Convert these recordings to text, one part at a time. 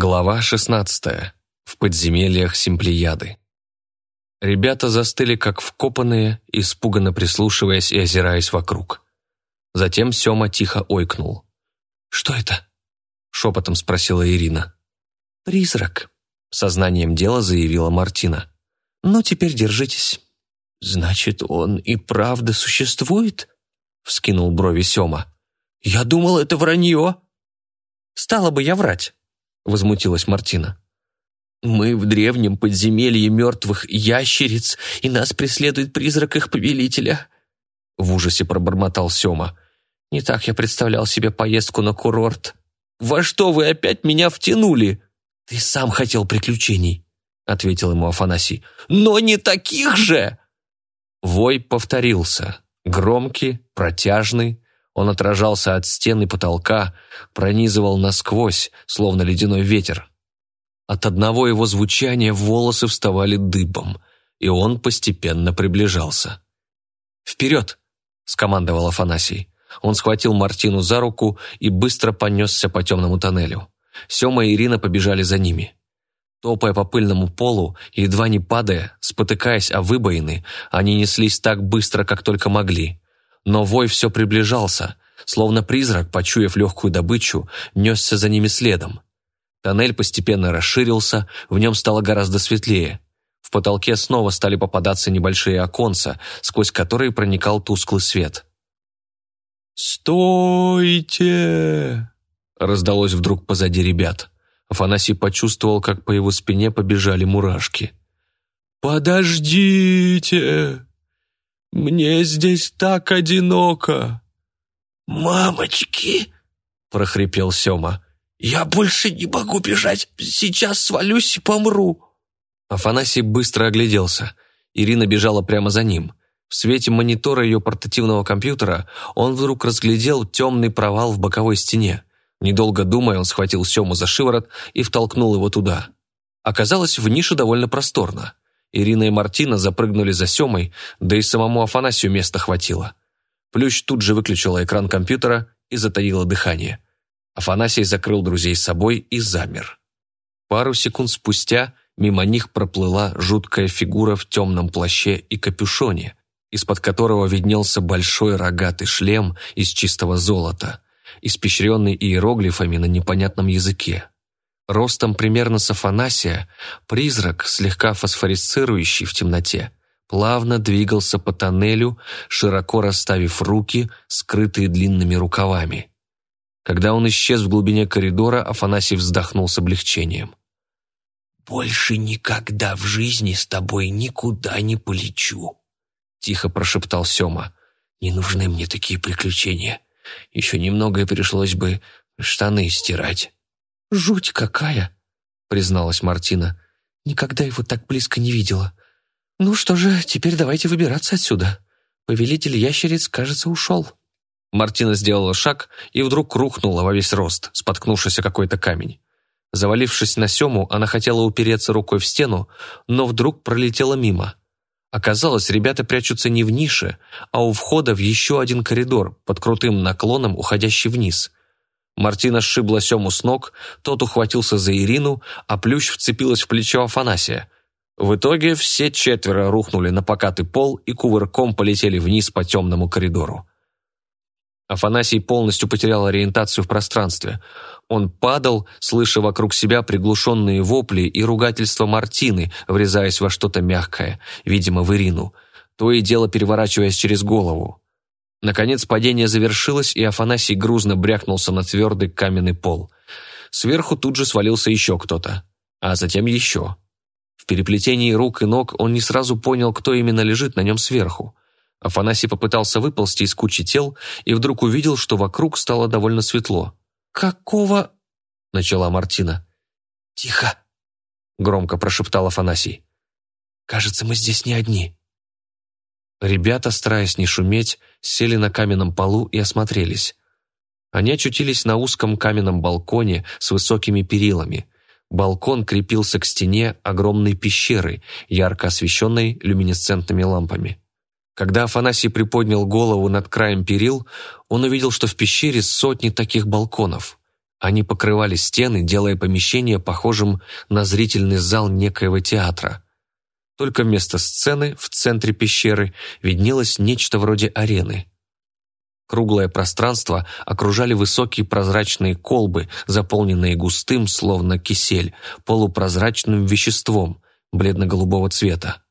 Глава 16. В подземельях Симплияды. Ребята застыли как вкопанные, испуганно прислушиваясь и озираясь вокруг. Затем Сёма тихо ойкнул. «Что это?» — шепотом спросила Ирина. «Призрак», — сознанием дела заявила Мартина. «Ну, теперь держитесь». «Значит, он и правда существует?» — вскинул брови Сёма. «Я думал, это вранье». «Стала бы я врать», возмутилась Мартина. «Мы в древнем подземелье мертвых ящериц, и нас преследует призрак их повелителя», в ужасе пробормотал Сёма. «Не так я представлял себе поездку на курорт». «Во что вы опять меня втянули?» «Ты сам хотел приключений», — ответил ему Афанасий. «Но не таких же!» Вой повторился. Громкий, протяжный, он отражался от стены потолка, пронизывал насквозь, словно ледяной ветер. От одного его звучания волосы вставали дыбом, и он постепенно приближался. «Вперед!» — скомандовал Афанасий. Он схватил Мартину за руку и быстро понесся по темному тоннелю. Сема и Ирина побежали за ними. Топая по пыльному полу, едва не падая, спотыкаясь о выбоины, они неслись так быстро, как только могли. Но вой все приближался, словно призрак, почуяв легкую добычу, несся за ними следом. Тоннель постепенно расширился, в нем стало гораздо светлее. В потолке снова стали попадаться небольшие оконца, сквозь которые проникал тусклый свет. «Стойте!» раздалось вдруг позади ребят. Афанасий почувствовал, как по его спине побежали мурашки. «Подождите!» Мне здесь так одиноко!» «Мамочки!» — прохрипел Сёма. «Я больше не могу бежать! Сейчас свалюсь и помру!» Афанасий быстро огляделся. Ирина бежала прямо за ним. В свете монитора ее портативного компьютера он вдруг разглядел темный провал в боковой стене. Недолго думая, он схватил Сему за шиворот и втолкнул его туда. Оказалось, в нише довольно просторно. Ирина и Мартина запрыгнули за Семой, да и самому Афанасию места хватило. Плющ тут же выключила экран компьютера и затаила дыхание. Афанасий закрыл друзей с собой и замер. Пару секунд спустя мимо них проплыла жуткая фигура в темном плаще и капюшоне, из-под которого виднелся большой рогатый шлем из чистого золота, испещренный иероглифами на непонятном языке. Ростом примерно с Афанасия, призрак, слегка фосфорисцирующий в темноте, плавно двигался по тоннелю, широко расставив руки, скрытые длинными рукавами. Когда он исчез в глубине коридора, Афанасий вздохнул с облегчением. «Больше никогда в жизни с тобой никуда не полечу», — тихо прошептал Сёма. «Не нужны мне такие приключения. Еще немного и пришлось бы штаны стирать». «Жуть какая!» — призналась Мартина. «Никогда его так близко не видела. Ну что же, теперь давайте выбираться отсюда. Повелитель ящериц, кажется, ушел». Мартина сделала шаг и вдруг рухнула во весь рост, споткнувшись о какой-то камень. Завалившись на Сему, она хотела упереться рукой в стену, но вдруг пролетела мимо. Оказалось, ребята прячутся не в нише, а у входа в еще один коридор под крутым наклоном, уходящий вниз. Мартина сшибла Сему с ног, тот ухватился за Ирину, а Плющ вцепилась в плечо Афанасия. В итоге все четверо рухнули на покатый пол и кувырком полетели вниз по темному коридору. Афанасий полностью потерял ориентацию в пространстве. Он падал, слыша вокруг себя приглушенные вопли и ругательства Мартины, врезаясь во что-то мягкое, видимо, в Ирину, то и дело переворачиваясь через голову. Наконец падение завершилось, и Афанасий грузно брякнулся на твердый каменный пол. Сверху тут же свалился еще кто-то, а затем еще. В переплетении рук и ног он не сразу понял, кто именно лежит на нем сверху. Афанасий попытался выползти из кучи тел и вдруг увидел, что вокруг стало довольно светло. «Какого...» — начала Мартина. «Тихо!» — громко прошептал Афанасий. «Кажется, мы здесь не одни». Ребята, стараясь не шуметь, сели на каменном полу и осмотрелись. Они очутились на узком каменном балконе с высокими перилами. Балкон крепился к стене огромной пещеры, ярко освещенной люминесцентными лампами. Когда Афанасий приподнял голову над краем перил, он увидел, что в пещере сотни таких балконов. Они покрывали стены, делая помещение похожим на зрительный зал некоего театра. Только вместо сцены в центре пещеры виднелось нечто вроде арены. Круглое пространство окружали высокие прозрачные колбы, заполненные густым, словно кисель, полупрозрачным веществом бледно-голубого цвета.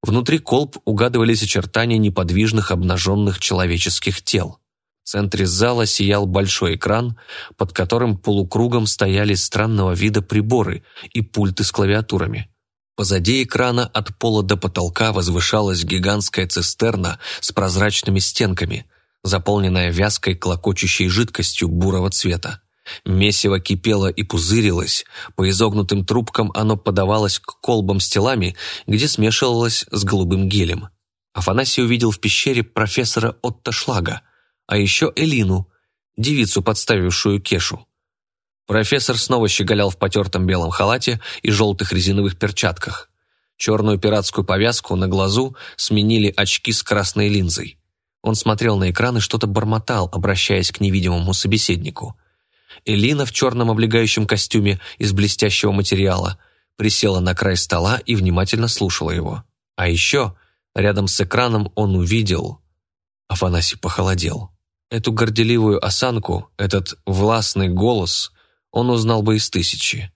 Внутри колб угадывались очертания неподвижных обнаженных человеческих тел. В центре зала сиял большой экран, под которым полукругом стояли странного вида приборы и пульты с клавиатурами. Позади экрана от пола до потолка возвышалась гигантская цистерна с прозрачными стенками, заполненная вязкой клокочущей жидкостью бурого цвета. Месиво кипело и пузырилось, по изогнутым трубкам оно подавалось к колбам с телами, где смешивалось с голубым гелем. Афанасий увидел в пещере профессора Отто Шлага, а еще Элину, девицу, подставившую Кешу. Профессор снова щеголял в потертом белом халате и желтых резиновых перчатках. Черную пиратскую повязку на глазу сменили очки с красной линзой. Он смотрел на экран и что-то бормотал, обращаясь к невидимому собеседнику. Элина в черном облегающем костюме из блестящего материала присела на край стола и внимательно слушала его. А еще рядом с экраном он увидел... Афанасий похолодел. Эту горделивую осанку, этот властный голос он узнал бы из тысячи.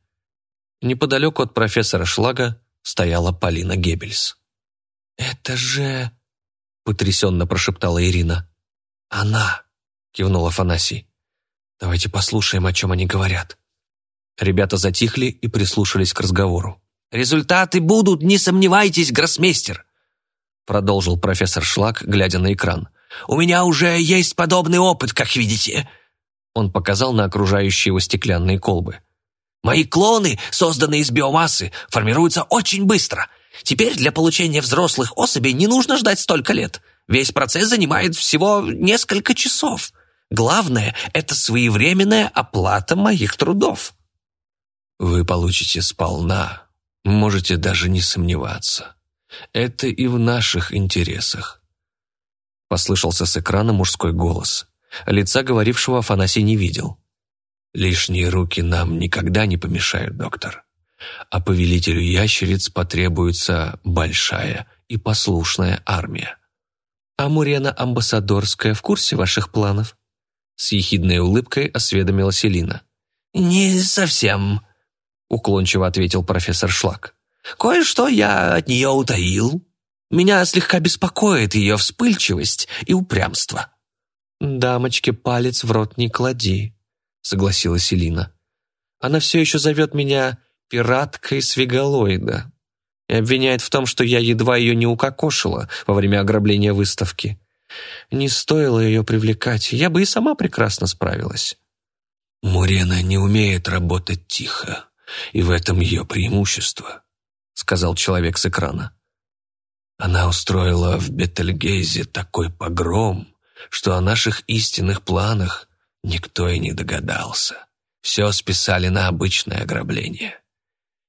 Неподалеку от профессора Шлага стояла Полина Геббельс. «Это же...» — потрясенно прошептала Ирина. «Она!» — кивнул Афанасий. «Давайте послушаем, о чем они говорят». Ребята затихли и прислушались к разговору. «Результаты будут, не сомневайтесь, гроссмейстер!» Продолжил профессор Шлак, глядя на экран. У меня уже есть подобный опыт, как видите». Он показал на окружающие его стеклянные колбы. «Мои клоны, созданные из биомассы, формируются очень быстро. Теперь для получения взрослых особей не нужно ждать столько лет. Весь процесс занимает всего несколько часов. Главное – это своевременная оплата моих трудов». «Вы получите сполна, можете даже не сомневаться. Это и в наших интересах. Послышался с экрана мужской голос. Лица говорившего Афанасий не видел. «Лишние руки нам никогда не помешают, доктор. А повелителю ящериц потребуется большая и послушная армия». «А Мурена Амбассадорская в курсе ваших планов?» С ехидной улыбкой осведомилась Элина. «Не совсем», — уклончиво ответил профессор Шлак. «Кое-что я от нее утаил». Меня слегка беспокоит ее вспыльчивость и упрямство». «Дамочке палец в рот не клади», — согласилась Элина. «Она все еще зовет меня пираткой свегалоида и обвиняет в том, что я едва ее не укокошила во время ограбления выставки. Не стоило ее привлекать, я бы и сама прекрасно справилась». «Мурена не умеет работать тихо, и в этом ее преимущество», — сказал человек с экрана. Она устроила в Бетельгейзе такой погром, что о наших истинных планах никто и не догадался. Все списали на обычное ограбление.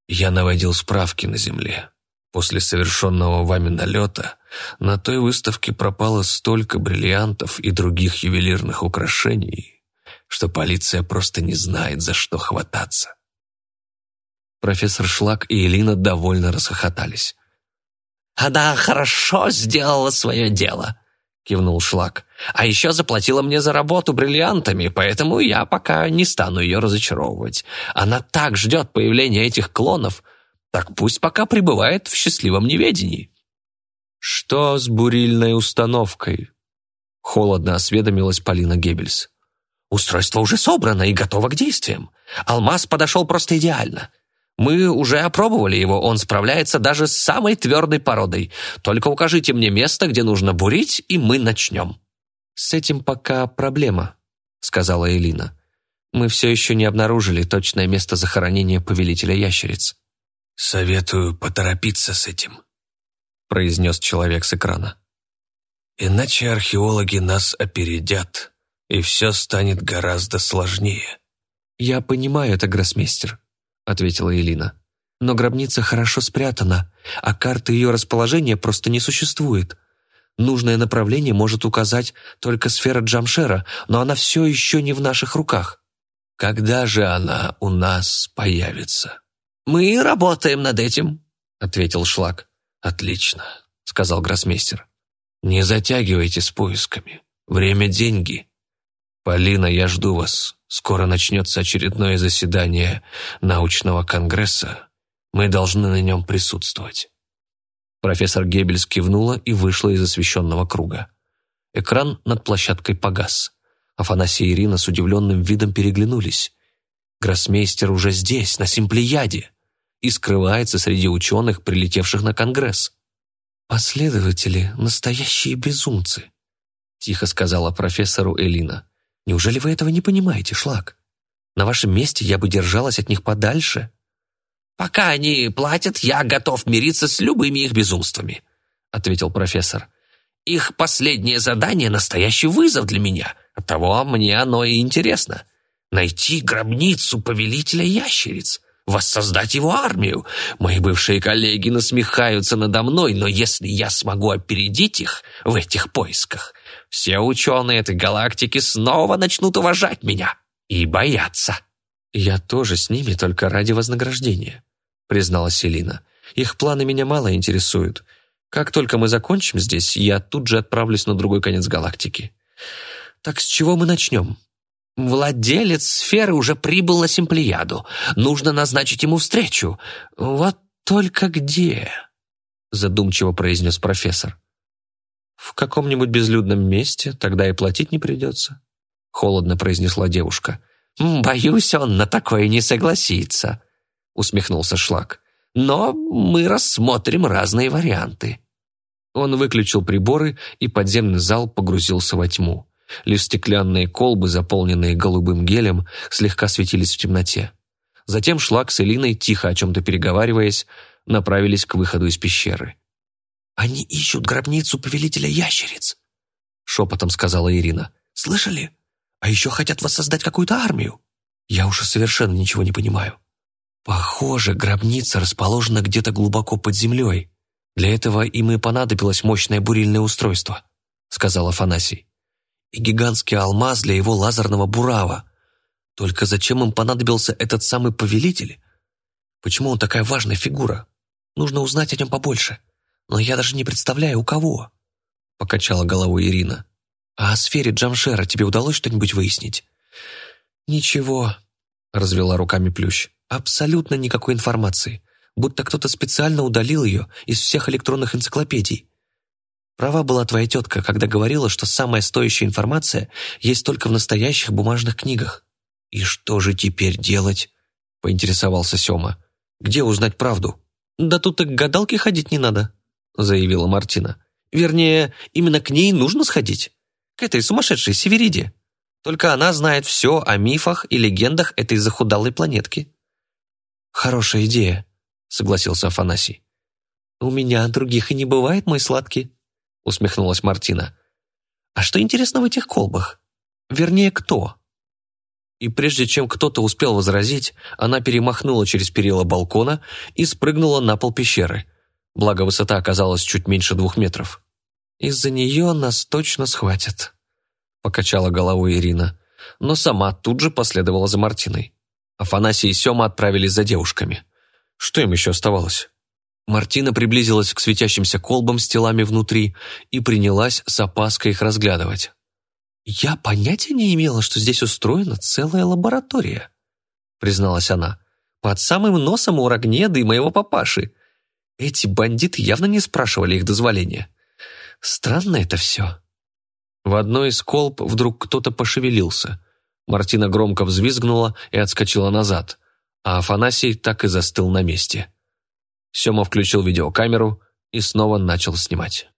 Я наводил справки на земле. После совершенного вами налета на той выставке пропало столько бриллиантов и других ювелирных украшений, что полиция просто не знает, за что хвататься. Профессор Шлак и Элина довольно расхохотались. «Она хорошо сделала свое дело», — кивнул Шлак. «А еще заплатила мне за работу бриллиантами, поэтому я пока не стану ее разочаровывать. Она так ждет появления этих клонов, так пусть пока пребывает в счастливом неведении». «Что с бурильной установкой?» — холодно осведомилась Полина Геббельс. «Устройство уже собрано и готово к действиям. Алмаз подошел просто идеально. Мы уже опробовали его, он справляется даже с самой твердой породой. Только укажите мне место, где нужно бурить, и мы начнем». «С этим пока проблема», — сказала Элина. «Мы все еще не обнаружили точное место захоронения повелителя ящериц». «Советую поторопиться с этим», — произнес человек с экрана. «Иначе археологи нас опередят, и все станет гораздо сложнее». «Я понимаю это, гроссмейстер», ответила Элина. «Но гробница хорошо спрятана, а карты ее расположения просто не существует. Нужное направление может указать только сфера Джамшера, но она все еще не в наших руках». Когда же она у нас появится?» «Мы работаем над этим», — ответил Шлак. «Отлично», — сказал гроссмейстер. «Не затягивайте с поисками. Время – деньги. Полина, я жду вас. Скоро начнется очередное заседание научного конгресса. Мы должны на нем присутствовать». Профессор Геббельс кивнула и вышла из освещенного круга. Экран над площадкой погас. Афанасий и Ирина с удивленным видом переглянулись. Гроссмейстер уже здесь, на Симплеяде, и скрывается среди ученых, прилетевших на Конгресс. «Последователи — настоящие безумцы», — тихо сказала профессору Элина. «Неужели вы этого не понимаете, Шлак? На вашем месте я бы держалась от них подальше». «Пока они платят, я готов мириться с любыми их безумствами», — ответил профессор. «Их последнее задание — настоящий вызов для меня. Оттого мне оно и интересно. Найти гробницу повелителя ящериц, воссоздать его армию. Мои бывшие коллеги насмехаются надо мной, но если я смогу опередить их в этих поисках, все ученые этой галактики снова начнут уважать меня и бояться». «Я тоже с ними только ради вознаграждения», — призналась Селина. «Их планы меня мало интересуют. Как только мы закончим здесь, я тут же отправлюсь на другой конец галактики. Так с чего мы начнем?» «Владелец сферы уже прибыл на Симплеяду. Нужно назначить ему встречу. Вот только где?» Задумчиво произнес профессор. «В каком-нибудь безлюдном месте, тогда и платить не придется», холодно произнесла девушка. «Боюсь, он на такое не согласится», усмехнулся Шлак. «Но мы рассмотрим разные варианты». Он выключил приборы, и подземный зал погрузился во тьму. Лишь стеклянные колбы, заполненные голубым гелем, слегка светились в темноте. Затем Шлак с Элиной, тихо о чем-то переговариваясь, направились к выходу из пещеры. «Они ищут гробницу повелителя ящериц», — шепотом сказала Ирина. «Слышали? А еще хотят воссоздать какую-то армию. Я уже совершенно ничего не понимаю». «Похоже, гробница расположена где-то глубоко под землей. Для этого им и понадобилось мощное бурильное устройство», — сказал Афанасий и гигантский алмаз для его лазерного бурава. Только зачем им понадобился этот самый повелитель? Почему он такая важная фигура? Нужно узнать о нем побольше. Но я даже не представляю, у кого. Покачала головой Ирина. А о сфере Джамшера тебе удалось что-нибудь выяснить? Ничего, развела руками Плющ. Абсолютно никакой информации. Будто кто-то специально удалил ее из всех электронных энциклопедий. Права была твоя тетка, когда говорила, что самая стоящая информация есть только в настоящих бумажных книгах. «И что же теперь делать?» — поинтересовался Сёма. «Где узнать правду?» «Да тут и к гадалке ходить не надо», — заявила Мартина. «Вернее, именно к ней нужно сходить. К этой сумасшедшей Севериде. Только она знает все о мифах и легендах этой захудалой планетки». «Хорошая идея», — согласился Афанасий. «У меня других и не бывает, мой сладкий», усмехнулась Мартина. «А что интересно в этих колбах? Вернее, кто?» И прежде чем кто-то успел возразить, она перемахнула через перила балкона и спрыгнула на пол пещеры. Благо, высота оказалась чуть меньше двух метров. «Из-за нее нас точно схватят», — покачала головой Ирина, но сама тут же последовала за Мартиной. Афанасий и Сема отправились за девушками. Что им еще оставалось? Мартина приблизилась к светящимся колбам с телами внутри и принялась с опаской их разглядывать. «Я понятия не имела, что здесь устроена целая лаборатория», призналась она. «Под самым носом у Рогнеда и моего папаши. Эти бандиты явно не спрашивали их дозволения. Странно это все». В одной из колб вдруг кто-то пошевелился. Мартина громко взвизгнула и отскочила назад, а Афанасий так и застыл на месте. Сема включил видеокамеру и снова начал снимать.